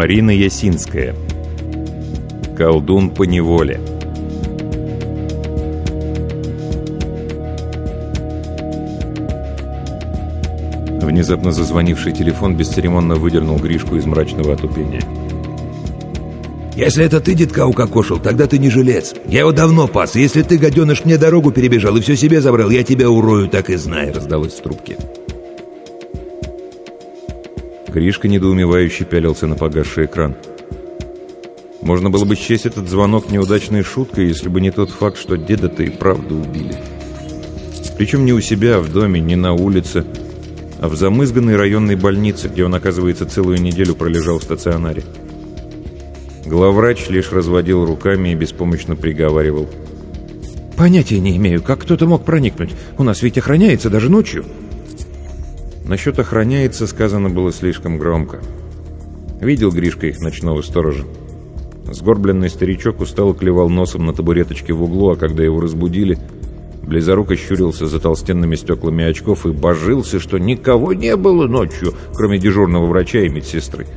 Марина Ясинская Колдун по неволе Внезапно зазвонивший телефон бесцеремонно выдернул Гришку из мрачного отупения. «Если это ты детка укокошил, тогда ты не жилец. Я его давно пас, если ты, гаденыш, мне дорогу перебежал и все себе забрал, я тебя урою, так и знай», — раздалось в трубке. Гришка недоумевающе пялился на погасший экран. Можно было бы счесть этот звонок неудачной шуткой, если бы не тот факт, что деда-то и правда убили. Причем не у себя в доме, не на улице, а в замызганной районной больнице, где он, оказывается, целую неделю пролежал в стационаре. Главврач лишь разводил руками и беспомощно приговаривал. «Понятия не имею, как кто-то мог проникнуть. У нас ведь охраняется даже ночью». Насчет охраняется сказано было слишком громко. Видел Гришка их ночного сторожа. Сгорбленный старичок устало клевал носом на табуреточке в углу, а когда его разбудили, близоруко щурился за толстенными стеклами очков и божился, что никого не было ночью, кроме дежурного врача и медсестры.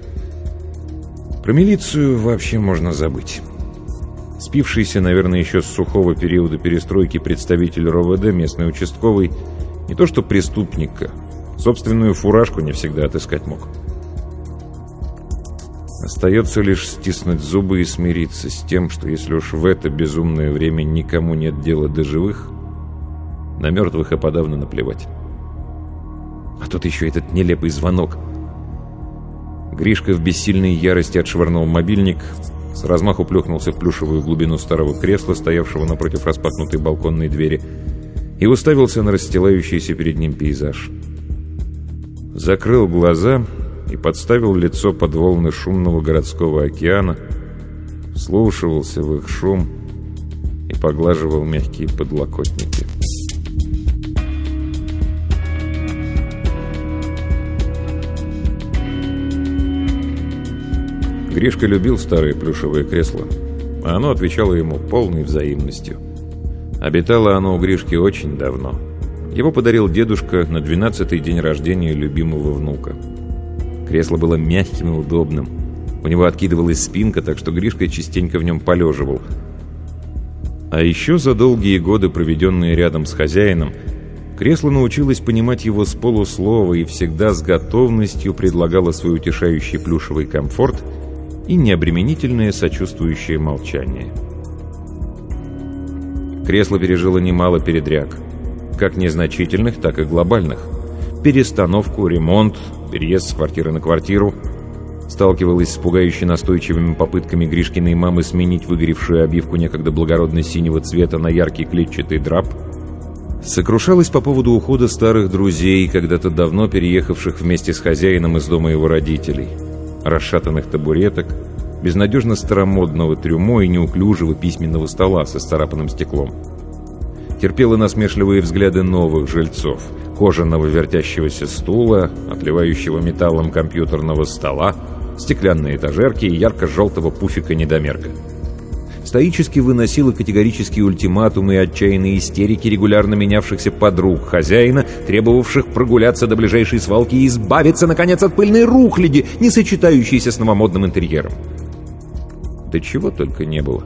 Про милицию вообще можно забыть. Спившийся, наверное, еще с сухого периода перестройки представитель РОВД, местный участковый, не то что преступника, Собственную фуражку не всегда отыскать мог. Остается лишь стиснуть зубы и смириться с тем, что если уж в это безумное время никому нет дела до живых, на мертвых и подавно наплевать. А тут еще этот нелепый звонок. Гришка в бессильной ярости отшвырнул мобильник, с размаху плюхнулся в плюшевую глубину старого кресла, стоявшего напротив распахнутой балконной двери, и уставился на расстилающийся перед ним пейзаж закрыл глаза и подставил лицо под волны шумного городского океана, вслушивался в их шум и поглаживал мягкие подлокотники. Гришка любил старое плюшевое кресло, а оно отвечало ему полной взаимностью. Обитало оно у Гришки очень давно — его подарил дедушка на 12-й день рождения любимого внука. Кресло было мягким и удобным. У него откидывалась спинка, так что Гришка частенько в нем полеживал. А еще за долгие годы, проведенные рядом с хозяином, кресло научилось понимать его с полуслова и всегда с готовностью предлагало свой утешающий плюшевый комфорт и необременительное сочувствующее молчание. Кресло пережило немало передряг – как незначительных, так и глобальных. Перестановку, ремонт, переезд с квартиры на квартиру. Сталкивалась с пугающе настойчивыми попытками Гришкиной мамы сменить выгоревшую обивку некогда благородно-синего цвета на яркий клетчатый драп. Сокрушалась по поводу ухода старых друзей, когда-то давно переехавших вместе с хозяином из дома его родителей. Расшатанных табуреток, безнадежно старомодного трюмо и неуклюжего письменного стола со старапанным стеклом терпела насмешливые взгляды новых жильцов, кожаного вертящегося стула, отливающего металлом компьютерного стола, стеклянные этажерки и ярко-желтого пуфика-недомерка. Стоически выносила категорические ультиматумы и отчаянные истерики регулярно менявшихся подруг хозяина, требовавших прогуляться до ближайшей свалки и избавиться, наконец, от пыльной рухляди, не сочетающейся с новомодным интерьером. Да чего только не было.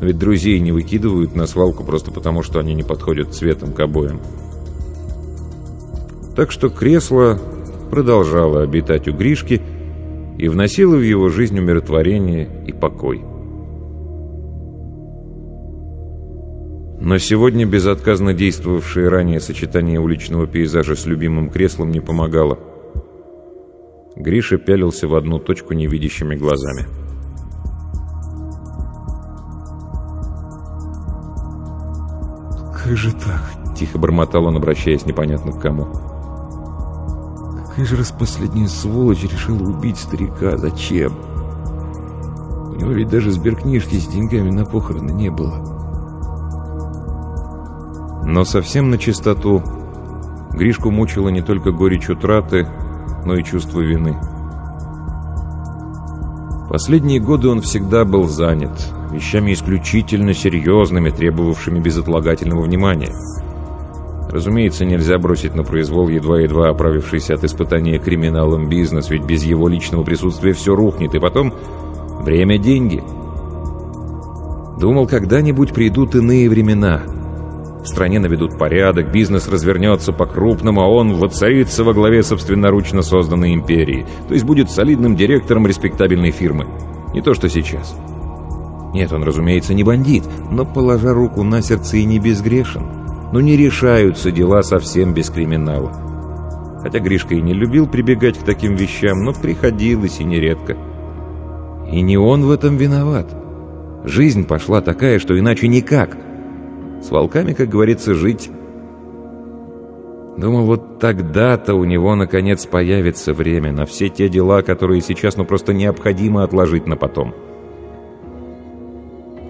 Ведь друзей не выкидывают на свалку просто потому, что они не подходят цветом к обоям. Так что кресло продолжало обитать у Гришки и вносило в его жизнь умиротворение и покой. Но сегодня безотказно действовавшее ранее сочетание уличного пейзажа с любимым креслом не помогало. Гриша пялился в одну точку невидящими глазами. «Как же так?» — тихо бормотал он, обращаясь непонятно к кому. «Какая же раз последняя сволочь решила убить старика? Зачем? У него ведь даже сберкнижки с деньгами на похороны не было». Но совсем на чистоту Гришку мучила не только горечь утраты, но и чувство вины. Последние годы он всегда был занят, вещами исключительно серьезными, требовавшими безотлагательного внимания. Разумеется, нельзя бросить на произвол едва-едва оправившийся от испытания криминалом бизнес, ведь без его личного присутствия все рухнет, и потом время – деньги. Думал, когда-нибудь придут иные времена – в стране наведут порядок, бизнес развернется по-крупному, а он воцарится во главе собственноручно созданной империи, то есть будет солидным директором респектабельной фирмы. Не то, что сейчас. Нет, он, разумеется, не бандит, но, положа руку на сердце, и не безгрешен. Но не решаются дела совсем без криминала. Хотя Гришка и не любил прибегать к таким вещам, но приходилось и нередко. И не он в этом виноват. Жизнь пошла такая, что иначе никак – с волками, как говорится, жить. Думал, вот тогда-то у него, наконец, появится время на все те дела, которые сейчас, ну, просто необходимо отложить на потом.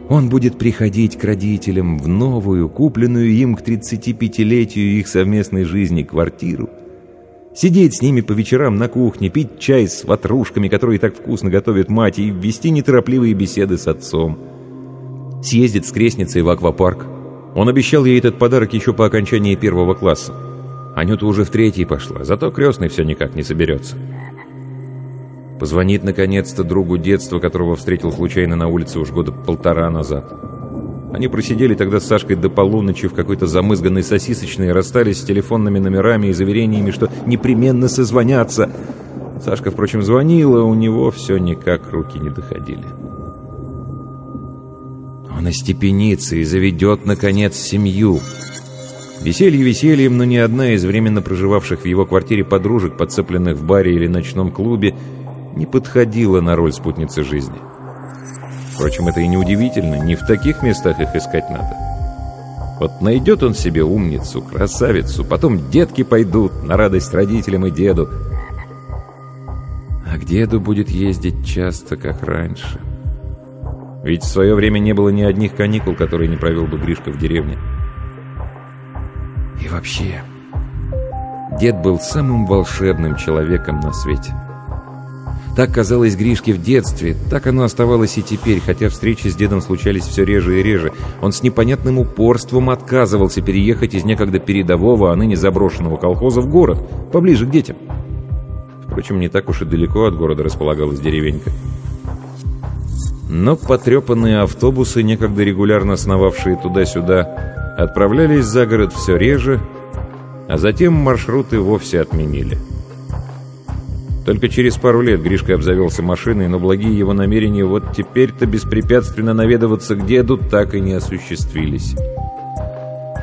Он будет приходить к родителям в новую, купленную им к 35-летию их совместной жизни квартиру, сидеть с ними по вечерам на кухне, пить чай с ватрушками, которые так вкусно готовит мать, и вести неторопливые беседы с отцом. Съездить с крестницей в аквапарк, он обещал ей этот подарок еще по окончании первого класса. Анюта уже в третий пошла, зато крестный все никак не соберется. Позвонит наконец-то другу детства, которого встретил случайно на улице уж года полтора назад. Они просидели тогда с Сашкой до полуночи в какой-то замызганной сосисочной, расстались с телефонными номерами и заверениями, что непременно созвонятся. Сашка, впрочем, звонила, у него все никак руки не доходили. Он остепенится и заведет, наконец, семью. Веселье весельем, но ни одна из временно проживавших в его квартире подружек, подцепленных в баре или ночном клубе, не подходила на роль спутницы жизни. Впрочем, это и не удивительно, не в таких местах их искать надо. Вот найдет он себе умницу, красавицу, потом детки пойдут на радость родителям и деду. А к деду будет ездить часто, как раньше. Ведь в свое время не было ни одних каникул, которые не провел бы Гришка в деревне. И вообще, дед был самым волшебным человеком на свете. Так казалось Гришке в детстве, так оно оставалось и теперь, хотя встречи с дедом случались все реже и реже. Он с непонятным упорством отказывался переехать из некогда передового, а ныне заброшенного колхоза в город, поближе к детям. Впрочем, не так уж и далеко от города располагалась деревенька. Но потрепанные автобусы, некогда регулярно сновавшие туда-сюда, отправлялись за город все реже, а затем маршруты вовсе отменили. Только через пару лет Гришка обзавелся машиной, но благие его намерения вот теперь-то беспрепятственно наведываться к деду так и не осуществились.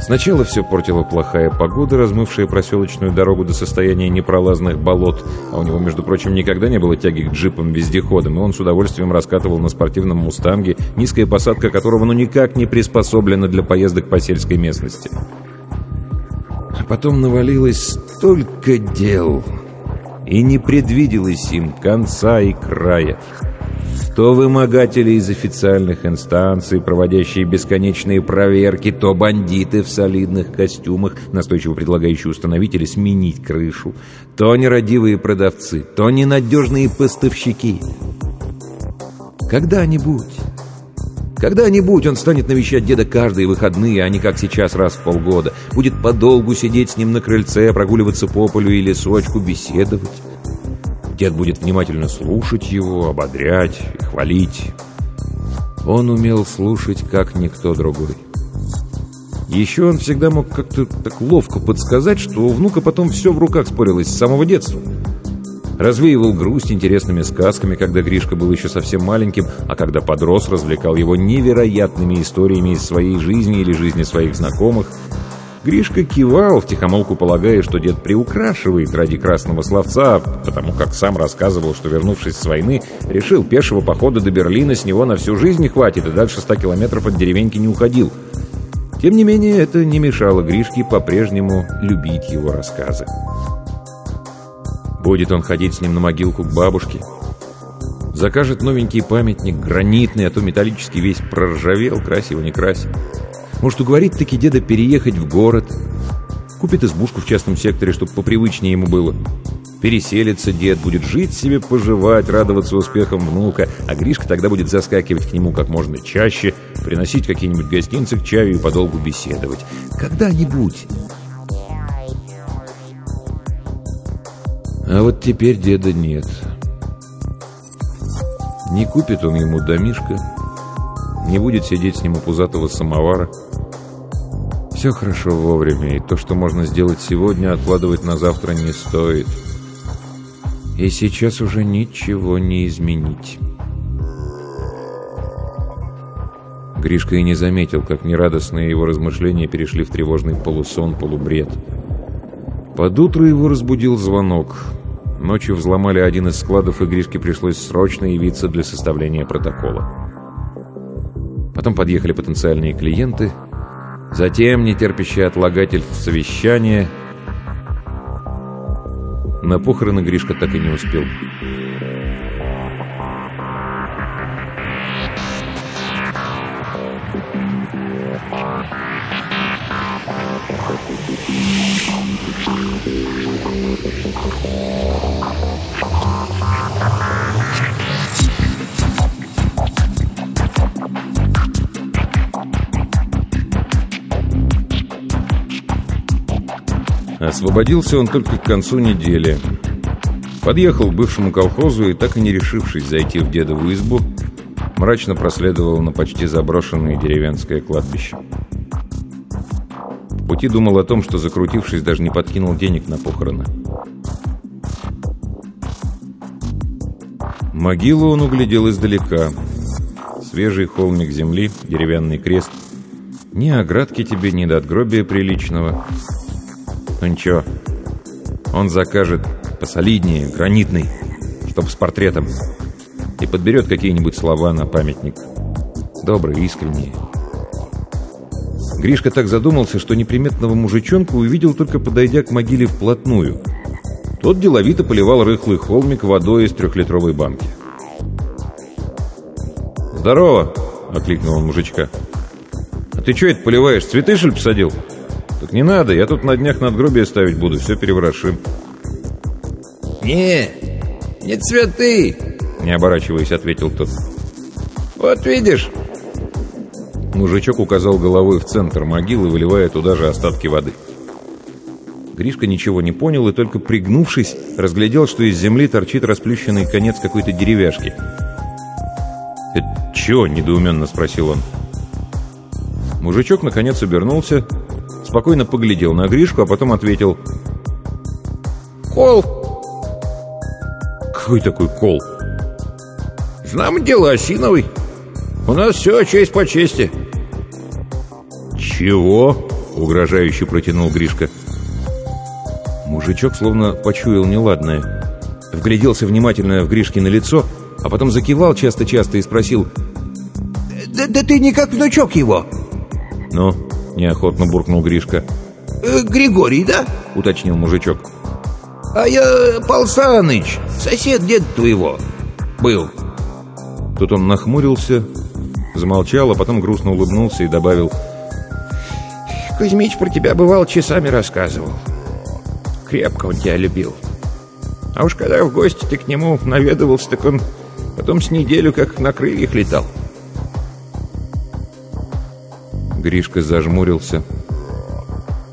Сначала все портила плохая погода, размывшая проселочную дорогу до состояния непролазных болот, а у него, между прочим, никогда не было тяги к джипам-вездеходам, и он с удовольствием раскатывал на спортивном «Мустанге», низкая посадка которого ну никак не приспособлена для поездок по сельской местности. А потом навалилось столько дел, и не предвиделось им конца и края. То вымогатели из официальных инстанций, проводящие бесконечные проверки, то бандиты в солидных костюмах, настойчиво предлагающие установить или сменить крышу, то нерадивые продавцы, то ненадежные поставщики. Когда-нибудь, когда-нибудь он станет навещать деда каждые выходные, а не как сейчас раз в полгода. Будет подолгу сидеть с ним на крыльце, прогуливаться по полю и лесочку, беседовать. Дед будет внимательно слушать его, ободрять и хвалить. Он умел слушать, как никто другой. Еще он всегда мог как-то так ловко подсказать, что у внука потом все в руках спорилось с самого детства. Развеивал грусть интересными сказками, когда Гришка был еще совсем маленьким, а когда подрос, развлекал его невероятными историями из своей жизни или жизни своих знакомых – Гришка кивал, втихомолку полагая, что дед приукрашивает ради красного словца, потому как сам рассказывал, что, вернувшись с войны, решил пешего похода до Берлина с него на всю жизнь не хватит и дальше ста километров от деревеньки не уходил. Тем не менее, это не мешало Гришке по-прежнему любить его рассказы. Будет он ходить с ним на могилку к бабушке, закажет новенький памятник, гранитный, а то металлический весь проржавел, красиво не крась. Может, уговорить таки деда переехать в город. Купит избушку в частном секторе, чтобы попривычнее ему было. Переселится дед, будет жить себе, поживать, радоваться успехам внука, а Гришка тогда будет заскакивать к нему как можно чаще, приносить какие-нибудь гостинцы к чаю и подолгу беседовать. Когда-нибудь. А вот теперь деда нет. Не купит он ему домишко, не будет сидеть с ним у пузатого самовара, все хорошо вовремя, и то, что можно сделать сегодня, откладывать на завтра не стоит. И сейчас уже ничего не изменить. Гришка и не заметил, как нерадостные его размышления перешли в тревожный полусон, полубред. Под утро его разбудил звонок. Ночью взломали один из складов, и Гришке пришлось срочно явиться для составления протокола. Потом подъехали потенциальные клиенты — Затем нетерпящий отлагательств совещание. На похороны Гришка так и не успел. Освободился он только к концу недели. Подъехал к бывшему колхозу и, так и не решившись зайти в дедову избу, мрачно проследовал на почти заброшенное деревенское кладбище. Пути думал о том, что, закрутившись, даже не подкинул денег на похороны. Могилу он углядел издалека. Свежий холмик земли, деревянный крест. Ни оградки тебе, ни до отгробия приличного — ну ничего, он закажет посолиднее, гранитный, чтоб с портретом, и подберет какие-нибудь слова на памятник. Добрые, искренние. Гришка так задумался, что неприметного мужичонку увидел только подойдя к могиле вплотную. Тот деловито поливал рыхлый холмик водой из трехлитровой банки. «Здорово!» — окликнул он мужичка. «А ты что это поливаешь? Цветы, что ли, посадил?» «Так не надо, я тут на днях надгробие ставить буду, все переворошим». «Не, не цветы!» Не оборачиваясь, ответил тот. «Вот видишь!» Мужичок указал головой в центр могилы, выливая туда же остатки воды. Гришка ничего не понял и только пригнувшись, разглядел, что из земли торчит расплющенный конец какой-то деревяшки. «Это чё?» — недоуменно спросил он. Мужичок наконец обернулся, спокойно поглядел на Гришку, а потом ответил «Кол». «Какой такой кол?» «Знамо дело осиновый. У нас все честь по чести». «Чего?» — угрожающе протянул Гришка. Мужичок словно почуял неладное. Вгляделся внимательно в Гришкино лицо, а потом закивал часто-часто и спросил «Да, да ты не как внучок его!» «Ну?» — неохотно буркнул Гришка. Э, «Григорий, да?» — уточнил мужичок. «А я Пал Саныч, сосед деда твоего. Был». Тут он нахмурился, замолчал, а потом грустно улыбнулся и добавил «Кузьмич про тебя, бывал, часами рассказывал. Крепко он тебя любил. А уж когда в гости ты к нему наведывался, так он потом с неделю как на крыльях летал». Гришка зажмурился,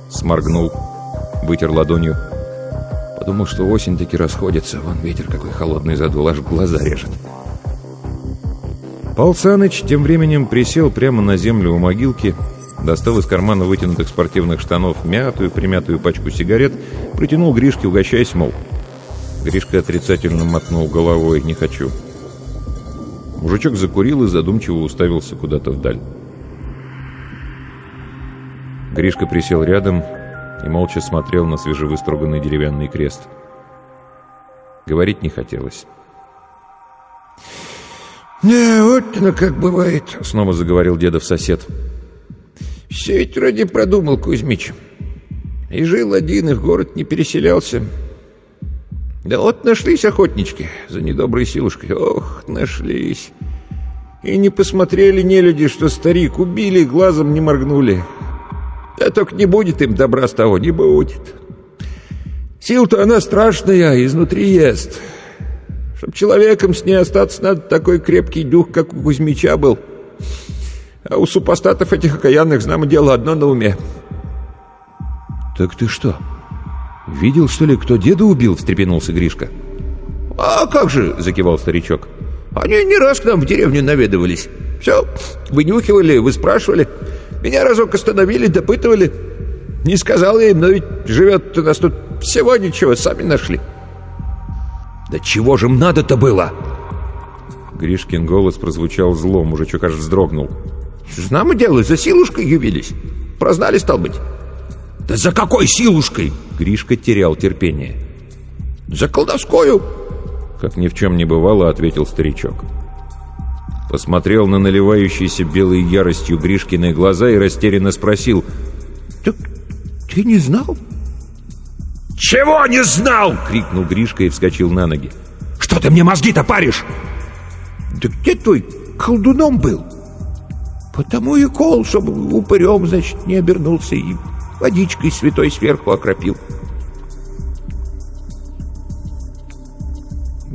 сморгнул, вытер ладонью. Подумал, что осень таки расходится. Вон ветер какой холодный задул, аж глаза режет. Пал Саныч тем временем присел прямо на землю у могилки, достал из кармана вытянутых спортивных штанов мятую, примятую пачку сигарет, протянул Гришке, угощаясь, мол. Гришка отрицательно мотнул головой «не хочу». Мужичок закурил и задумчиво уставился куда-то вдаль. Гришка присел рядом и молча смотрел на свежевыструганный деревянный крест. Говорить не хотелось. «Не, вот оно как бывает», — снова заговорил дедов сосед. «Все ведь вроде продумал Кузьмич. И жил один, и в город не переселялся. Да вот нашлись охотнички за недоброй силушкой. Ох, нашлись. И не посмотрели не люди, что старик убили, глазом не моргнули. Да только не будет им добра с того, не будет. Сил-то она страшная, изнутри ест. Чтоб человеком с ней остаться, надо такой крепкий дух, как у Кузьмича был. А у супостатов этих окаянных, знамо дело, одно на уме. «Так ты что, видел, что ли, кто деда убил?» — встрепенулся Гришка. «А как же!» — закивал старичок. «Они не раз к нам в деревню наведывались. Все, вынюхивали, вы спрашивали. Меня разок остановили, допытывали. Не сказал я им, но ведь живет у нас тут всего ничего, сами нашли». «Да чего же им надо-то было?» Гришкин голос прозвучал зло, мужичок аж вздрогнул. «Знамо дело, за силушкой явились. Прознали, стал быть». «Да за какой силушкой?» Гришка терял терпение. «За колдовскую!» Как ни в чем не бывало, ответил старичок. Посмотрел на наливающиеся белой яростью Гришкины глаза и растерянно спросил. «Так ты не знал?» «Чего не знал?» — крикнул Гришка и вскочил на ноги. «Что ты мне мозги-то паришь?» «Да где твой колдуном был?» «Потому и кол, чтобы упырем, значит, не обернулся и водичкой святой сверху окропил».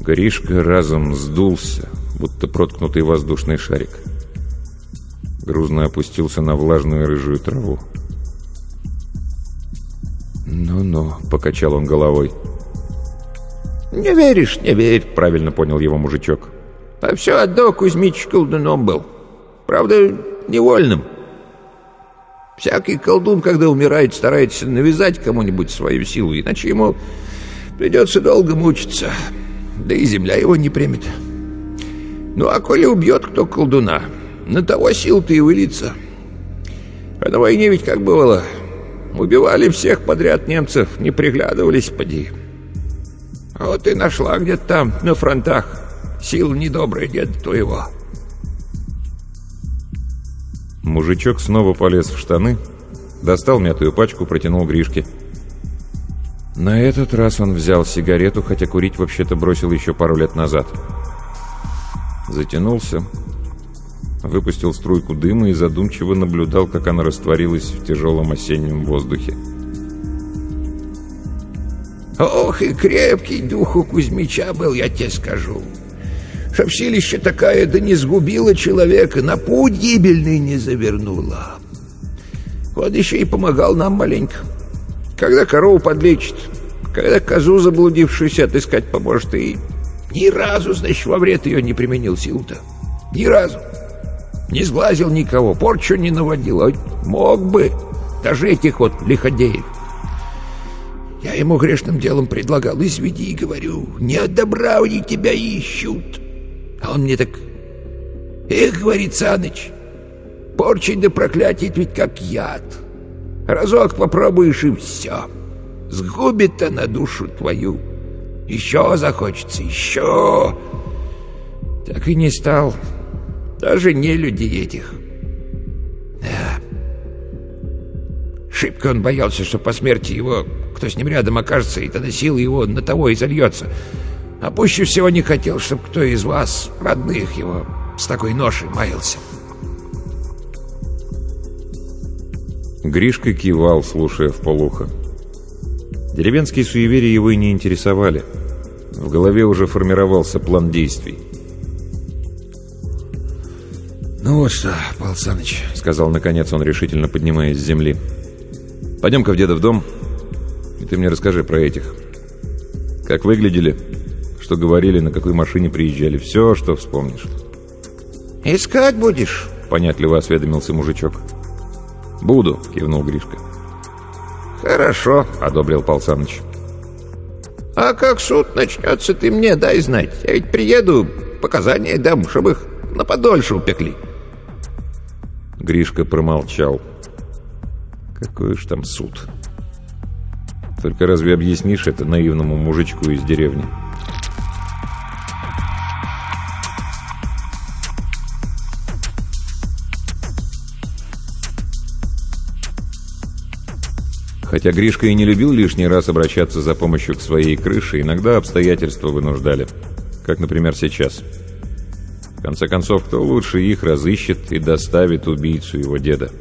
Гришка разом сдулся, будто проткнутый воздушный шарик. Грузно опустился на влажную рыжую траву. «Ну-ну», — покачал он головой. «Не веришь, не верь», — правильно понял его мужичок. «А все одно Кузьмич колдуном был. Правда, невольным. Всякий колдун, когда умирает, старается навязать кому-нибудь свою силу, иначе ему придется долго мучиться, да и земля его не примет. Ну, а коли убьет кто колдуна, на того сил-то и выльется. А на войне ведь как бывало, убивали всех подряд немцев, не приглядывались, поди. А вот и нашла где-то там, на фронтах, сил недобрая деда твоего». Мужичок снова полез в штаны, достал мятую пачку, протянул Гришке. На этот раз он взял сигарету, хотя курить вообще-то бросил еще пару лет назад. Затянулся, выпустил струйку дыма и задумчиво наблюдал, как она растворилась в тяжелом осеннем воздухе. «Ох, и крепкий дух у Кузьмича был, я тебе скажу!» Чтоб силище такая да не сгубила человека, на путь гибельный не завернула. Вот еще и помогал нам маленько. Когда корову подлечит, когда козу заблудившуюся отыскать поможет, и ни разу, значит, во вред ее не применил сил-то. Ни разу. Не сглазил никого, порчу не наводил, а мог бы, даже этих вот лиходеев. Я ему грешным делом предлагал, изведи, говорю, не от добра они тебя ищут. А он мне так... Эх, говорит Саныч, порчень да проклятие ведь как яд. Разок попробуешь и все. Сгубит она душу твою. Еще захочется, еще. Так и не стал. Даже не люди этих. Да. Шибко он боялся, что по смерти его кто с ним рядом окажется, и тогда сила его на того и зальется. А пуще всего не хотел, чтобы кто из вас, родных его, с такой ношей маялся. Гришка кивал, слушая в полухо. Деревенские суеверия его и не интересовали. В голове уже формировался план действий. Вот что, Павел Саныч», — сказал наконец он, решительно поднимаясь с земли. «Пойдем-ка в дедов дом, и ты мне расскажи про этих. Как выглядели, что говорили, на какой машине приезжали, все, что вспомнишь». «Искать будешь?» — понятливо осведомился мужичок. «Буду», — кивнул Гришка. «Хорошо», — одобрил Пал Саныч. «А как суд начнется, ты мне дай знать. Я ведь приеду, показания дам, чтобы их на подольше упекли». Гришка промолчал. «Какой уж там суд?» «Только разве объяснишь это наивному мужичку из деревни?» Хотя Гришка и не любил лишний раз обращаться за помощью к своей крыше, иногда обстоятельства вынуждали. Как, например, сейчас. В конце концов, кто лучше их разыщет и доставит убийцу его деда?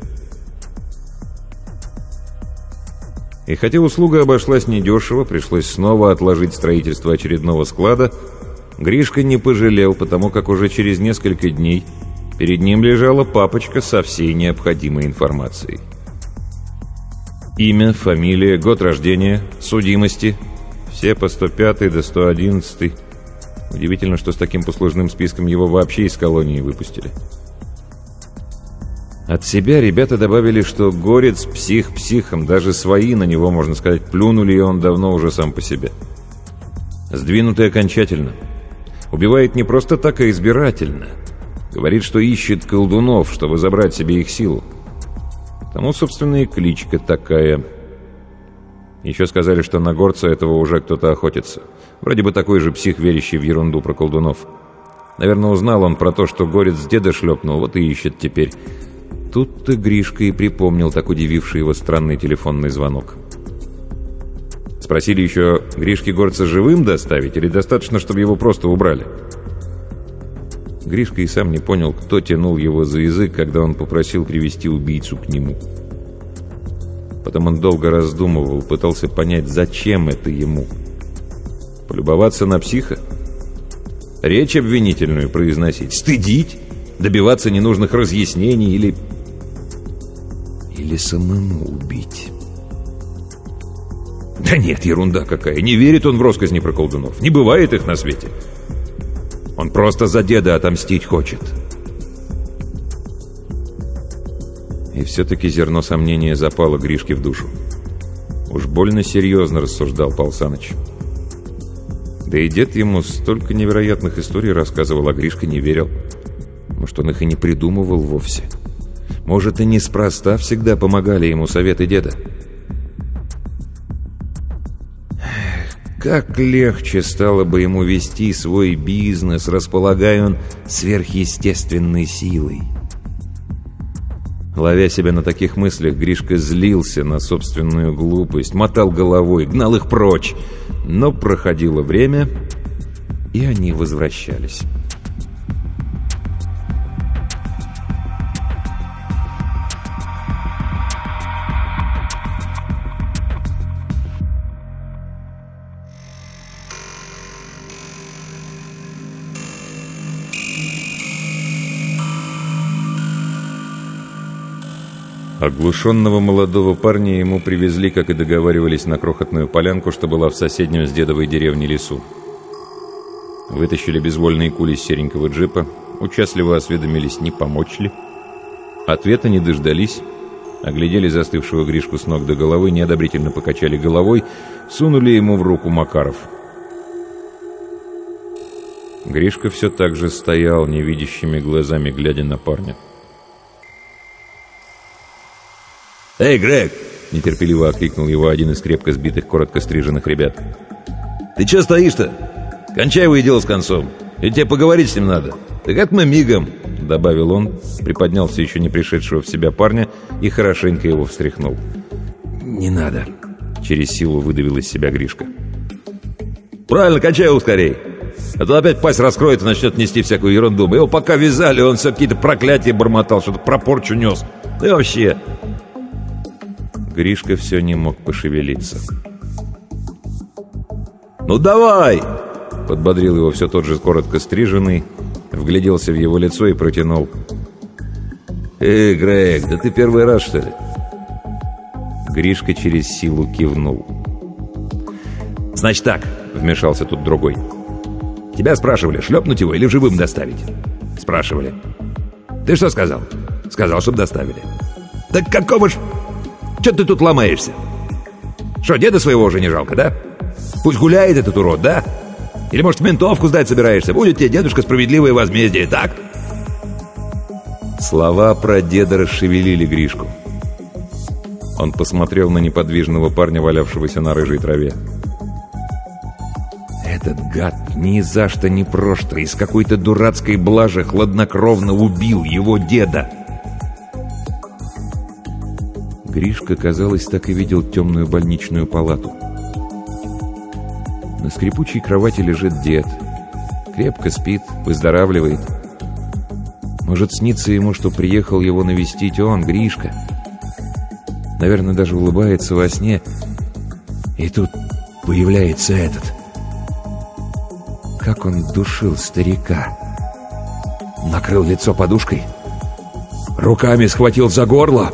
И хотя услуга обошлась недешево, пришлось снова отложить строительство очередного склада, Гришка не пожалел, потому как уже через несколько дней перед ним лежала папочка со всей необходимой информацией. Имя, фамилия, год рождения, судимости. Все по 105 до 111. Удивительно, что с таким послужным списком его вообще из колонии выпустили. От себя ребята добавили, что горец псих психом, даже свои на него, можно сказать, плюнули, и он давно уже сам по себе. Сдвинутый окончательно. Убивает не просто так, а избирательно. Говорит, что ищет колдунов, чтобы забрать себе их силу. Тому, собственно, и кличка такая. Еще сказали, что на горца этого уже кто-то охотится. Вроде бы такой же псих, верящий в ерунду про колдунов. Наверное, узнал он про то, что горец деда шлепнул, вот и ищет теперь. Тут-то Гришка и припомнил так удививший его странный телефонный звонок. Спросили еще, Гришке горца живым доставить или достаточно, чтобы его просто убрали? Гришка и сам не понял, кто тянул его за язык, когда он попросил привести убийцу к нему. Потом он долго раздумывал, пытался понять, зачем это ему. Полюбоваться на психа? Речь обвинительную произносить? Стыдить? Добиваться ненужных разъяснений или... Или самому убить? Да нет, ерунда какая. Не верит он в росказни про колдунов. Не бывает их на свете. Он просто за деда отомстить хочет. И все-таки зерно сомнения запало Гришке в душу. Уж больно серьезно рассуждал Пал Саныч. Да и дед ему столько невероятных историй рассказывал, а Гришка не верил. Может, он их и не придумывал вовсе. Может, и неспроста всегда помогали ему советы деда. Как легче стало бы ему вести свой бизнес, располагая он сверхъестественной силой. Ловя себя на таких мыслях, Гришка злился на собственную глупость, мотал головой, гнал их прочь. Но проходило время, и они возвращались. Оглушенного молодого парня ему привезли, как и договаривались, на крохотную полянку, что была в соседнем с дедовой деревне лесу. Вытащили безвольные кули с серенького джипа, участливо осведомились, не помочь ли. Ответа не дождались, оглядели застывшего Гришку с ног до головы, неодобрительно покачали головой, сунули ему в руку Макаров. Гришка все так же стоял, невидящими глазами глядя на парня. «Эй, Грег!» — нетерпеливо окликнул его один из крепко сбитых, коротко стриженных ребят. «Ты че стоишь-то? Кончай его дело с концом. И тебе поговорить с ним надо. Так это мы мигом!» — добавил он, приподнял все еще не пришедшего в себя парня и хорошенько его встряхнул. «Не надо!» — через силу выдавил из себя Гришка. «Правильно, кончай его скорей!» А то опять пасть раскроет и начнет нести всякую ерунду. Мы его пока вязали, он все какие-то проклятия бормотал, что-то про порчу нес. Да и вообще... Гришка все не мог пошевелиться. «Ну давай!» — подбодрил его все тот же коротко стриженный, вгляделся в его лицо и протянул. «Эй, Грег, да ты первый раз, что ли?» Гришка через силу кивнул. «Значит так», — вмешался тут другой. «Тебя спрашивали, шлепнуть его или живым доставить?» «Спрашивали». «Ты что сказал?» «Сказал, чтобы доставили». «Так какого ж... Че ты тут ломаешься?» «Что, деда своего уже не жалко, да?» Пусть гуляет этот урод, да? Или, может, ментовку сдать собираешься? Будет тебе, дедушка, справедливое возмездие, так?» Слова про деда расшевелили Гришку. Он посмотрел на неподвижного парня, валявшегося на рыжей траве. Этот гад ни за что ни просто из какой-то дурацкой блажи хладнокровно убил его деда. Гришка, казалось, так и видел темную больничную палату. На скрипучей кровати лежит дед. Крепко спит, выздоравливает. Может, снится ему, что приехал его навестить он, Гришка. Наверное, даже улыбается во сне. И тут появляется этот. Как он душил старика. Накрыл лицо подушкой. Руками схватил за горло.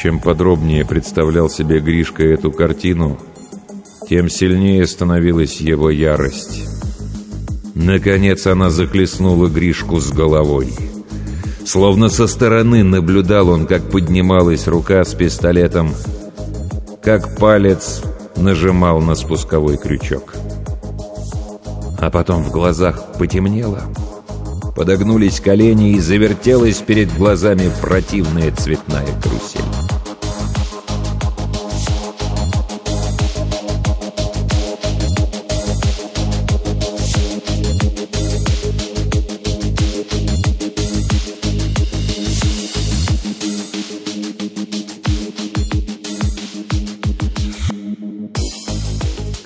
Чем подробнее представлял себе Гришка эту картину, тем сильнее становилась его ярость. Наконец она захлестнула Гришку с головой. Словно со стороны наблюдал он, как поднималась рука с пистолетом, как палец нажимал на спусковой крючок. А потом в глазах потемнело, подогнулись колени и завертелась перед глазами противная цветная карусель.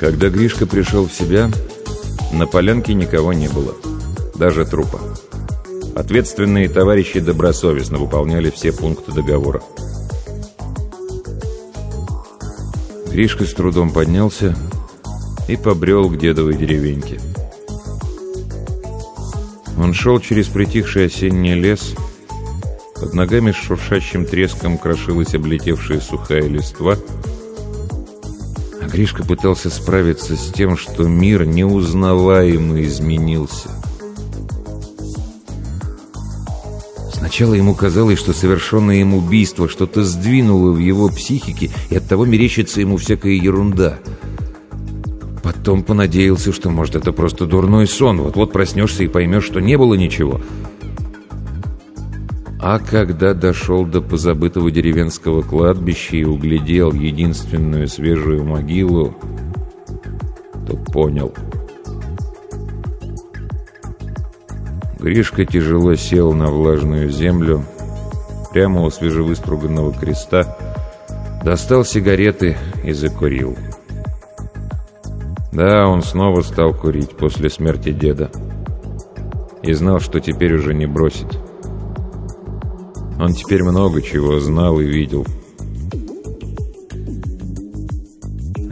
Когда Гришка пришел в себя, на полянке никого не было, даже трупа. Ответственные товарищи добросовестно выполняли все пункты договора. Гришка с трудом поднялся и побрел к дедовой деревеньке. Он шел через притихший осенний лес, под ногами с шуршащим треском крошилась облетевшая сухая листва — Гришка пытался справиться с тем, что мир неузнаваемо изменился. Сначала ему казалось, что совершенное им убийство что-то сдвинуло в его психике, и оттого мерещится ему всякая ерунда. Потом понадеялся, что, может, это просто дурной сон. Вот-вот проснешься и поймешь, что не было ничего. А когда дошел до позабытого деревенского кладбища и углядел единственную свежую могилу, то понял. Гришка тяжело сел на влажную землю, прямо у свежевыструганного креста, достал сигареты и закурил. Да, он снова стал курить после смерти деда. И знал, что теперь уже не бросит. Он теперь много чего знал и видел.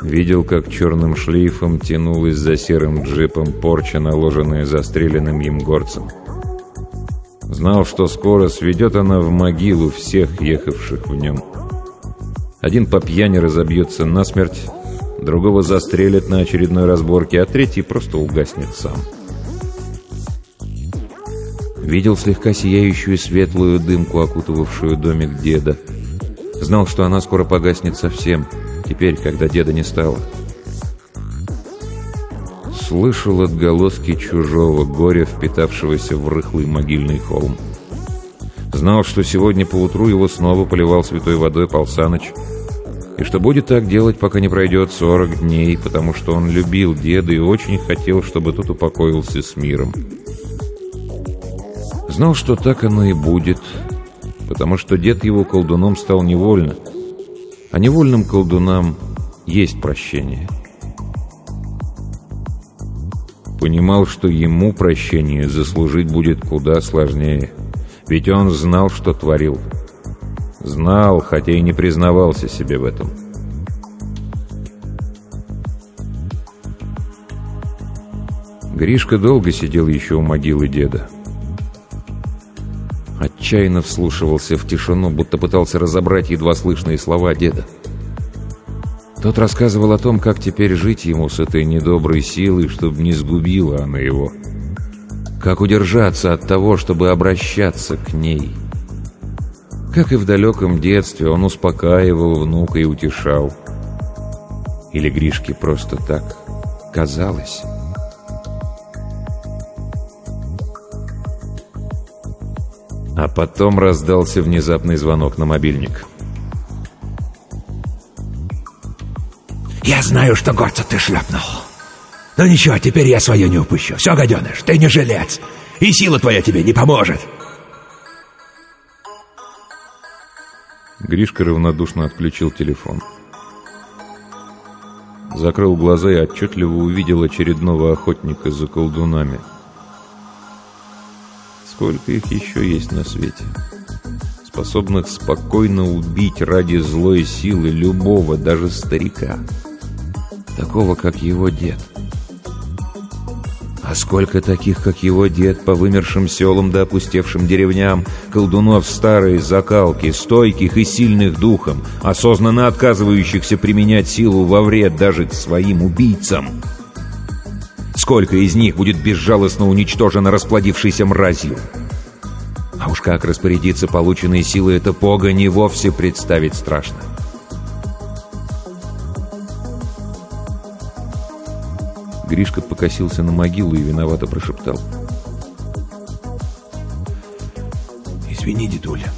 Видел, как черным шлейфом тянулась за серым джипом порча, наложенная застреленным им горцем. Знал, что скоро сведет она в могилу всех ехавших в нем. Один по пьяни разобьется насмерть, другого застрелят на очередной разборке, а третий просто угаснет сам. Видел слегка сияющую светлую дымку, окутывавшую домик деда. Знал, что она скоро погаснет совсем, теперь, когда деда не стало. Слышал отголоски чужого горя, впитавшегося в рыхлый могильный холм. Знал, что сегодня поутру его снова поливал святой водой Полсаныч, и что будет так делать, пока не пройдет сорок дней, потому что он любил деда и очень хотел, чтобы тот упокоился с миром. Знал, что так оно и будет, потому что дед его колдуном стал невольно, а невольным колдунам есть прощение. понимал, что ему прощение заслужить будет куда сложнее. Ведь он знал, что творил. Знал, хотя и не признавался себе в этом. Гришка долго сидел еще у могилы деда. Отчаянно вслушивался в тишину, будто пытался разобрать едва слышные слова деда. Тот рассказывал о том, как теперь жить ему с этой недоброй силой, чтобы не сгубила она его. Как удержаться от того, чтобы обращаться к ней. Как и в далеком детстве, он успокаивал внука и утешал. Или Гришке просто так казалось. А потом раздался внезапный звонок на мобильник. «Я знаю, что горца ты шлепнул. Но ничего, теперь я свое не упущу. Все, гаденыш, ты не жилец. И сила твоя тебе не поможет». Гришка равнодушно отключил телефон. Закрыл глаза и отчетливо увидел очередного охотника за колдунами. Сколько их еще есть на свете? Способных спокойно убить ради злой силы любого, даже старика такого, как его дед. А сколько таких, как его дед, по вымершим селам да опустевшим деревням, колдунов старой закалки, стойких и сильных духом, осознанно отказывающихся применять силу во вред даже к своим убийцам. Сколько из них будет безжалостно уничтожено расплодившейся мразью? А уж как распорядиться полученной силой это пога не вовсе представить страшно. Гришка покосился на могилу и виновато прошептал. «Извини, дедуля.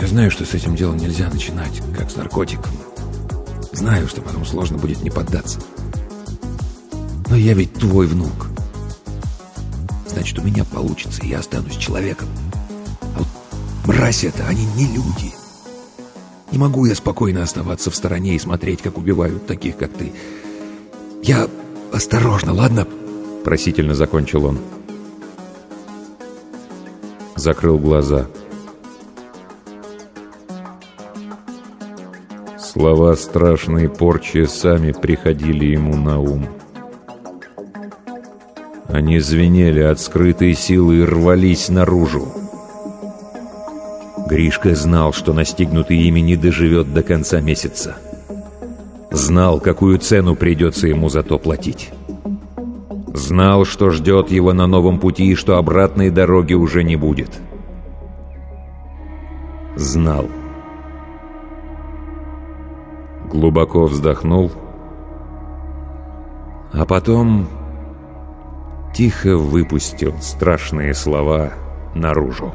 Я знаю, что с этим делом нельзя начинать, как с наркотиком. Знаю, что потом сложно будет не поддаться. Но я ведь твой внук. Значит, у меня получится, и я останусь человеком. А вот мразь это, они не люди. Не могу я спокойно оставаться в стороне и смотреть, как убивают таких, как ты. Я «Осторожно, ладно?» — просительно закончил он. Закрыл глаза. Слова страшной порчи сами приходили ему на ум. Они звенели от скрытой силы и рвались наружу. Гришка знал, что настигнутый ими не доживет до конца месяца. Знал, какую цену придется ему за то платить. Знал, что ждет его на новом пути и что обратной дороги уже не будет. Знал. Глубоко вздохнул, а потом тихо выпустил страшные слова наружу.